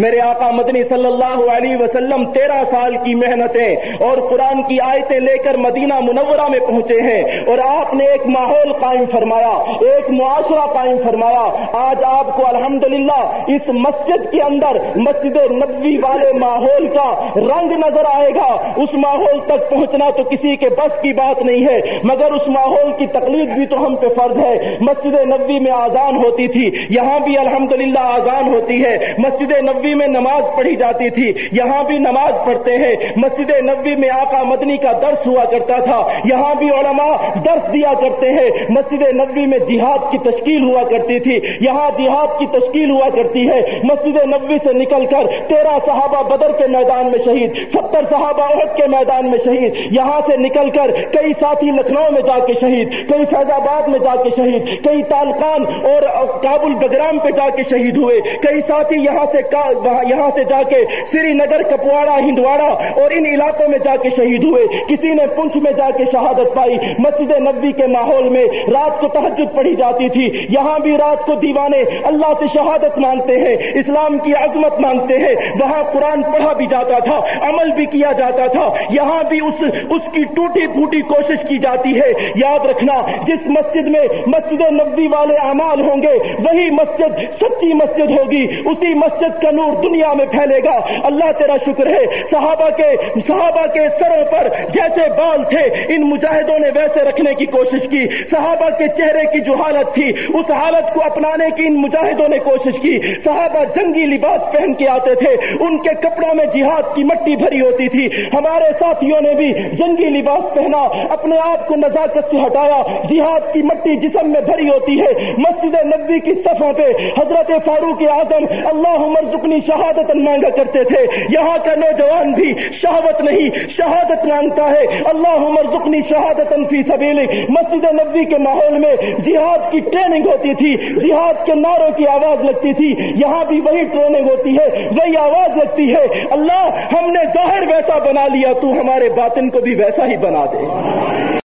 میرے آقا مدنی صلی اللہ علیہ وسلم تیرہ سال کی محنتیں اور قرآن کی آیتیں لے کر مدینہ منورہ میں پہنچے ہیں اور آپ نے ایک ماحول قائم فرمایا، ایک معاشرہ قائم فرمایا۔ آج آپ کو الحمدللہ اس مسجد کے اندر مسجد نبوی والے ماحول کا رنگ نظر آئے گا۔ اس ماحول تک پہنچنا تو کسی کے بس کی بات نہیں ہے، مگر اس ماحول کی تکلیف بھی تو ہم پہ فرض ہے۔ مسجد نبوی میں آزان ہوتی تھی، یہاں بھی الحمدللہ آزان ہوتی ہے۔ مسجد نبوی میں نماز پڑھی جاتی تھی، یہاں بھی نماز پڑھتے ہیں۔ مسجد نبوی میں آقا مدنی کا درس ہوا کرتا تھا۔ یہاں بھی علماء درس دیا کرتے ہیں۔ مسجد نبوی میں جہاد کی تشکیل ہوا کرتی تھی۔ یہاں جہاد کی تشکیل ہوا کرتی ہے۔ مسجد نبوی سے نکل کر تیرہ صحابہ بدر کے میدان میں شہید، ستر صحابہ عہد کے میدان میں شہید۔ یہاں سے نکل کر کئی ساتھی لکھنؤ میں جا کے شہید، کئی فیض آباد میں جا کے شہید، کئی تالقان اور کابل بگرام پہ جا کے شہید ہوئے۔ کئی ساتھی یہاں سے یہاں سے جا کے سری نگر کپواڑا ہندواڑا اور ان علاقوں میں جا کے شہید ہوئے۔ کسی نے پنچ میں جا کے شہادت پائی۔ مسجد نبی کے ماحول میں رات کو تحجد پڑھی جاتی تھی۔ یہاں بھی رات کو دیوانے اللہ سے شہادت مانگتے ہیں، اسلام کی عظمت مانگتے ہیں۔ وہاں قرآن پڑھا بھی جاتا تھا، عمل بھی کیا جاتا تھا۔ یہاں بھی اس اس کی ٹوٹی پھوٹی کوشش کی جاتی ہے۔ یاد رکھنا، جس مسجد میں مسجد نبی والے اعمال ہوں گے، وہی مسجد سچی مسجد ہوگی۔ اسی مسجد کا نور دنیا میں پھیلے گا۔ اللہ تیرا شکر ہے۔ صحابہ کے صحابہ کے سروں پر جیسے بال تھے، ان مجاہدوں نے ویسے رکھنے کی کوشش کی۔ صحابہ کے چہرے کی جو حالت تھی، اس حالت کو اپنانے کی ان مجاہدوں نے کوشش کی۔ صحابہ جنگی لباس پہن کے آتے تھے۔ ان کے کپڑوں میں جہاد کی مٹی بھری ہوتی تھی۔ ہمارے ساتھیوں نے بھی جنگی لباس پہنا، اپنے آپ کو نزاکت سے ہٹایا۔ جہاد کی مٹی جسم میں بھری ہوتی ہے۔ مسجد نبی کی صفوں پہ حضرت فاروق اعظم اللہ مرزقنی شہادت مانگا کرتے تھے۔ یہاں کا نوجوان بھی شہادت نہیں، شہادت مانگتا ہے۔ اللہ مرزقنی شہادت فی سبیل مسجد نبی کے ماحول میں جہاد کی ٹریننگ ہوتی تھی، جہاد کے نعروں کی آواز لگتی تھی۔ یہاں بھی وہی ٹریننگ ہوتی ہے، وہی آواز لگتی ہے۔ اللہ، ہم نے ظاہر ویسا بنا لیا، تو ہمارے باطن کو بھی ویسا ہی بنا دے۔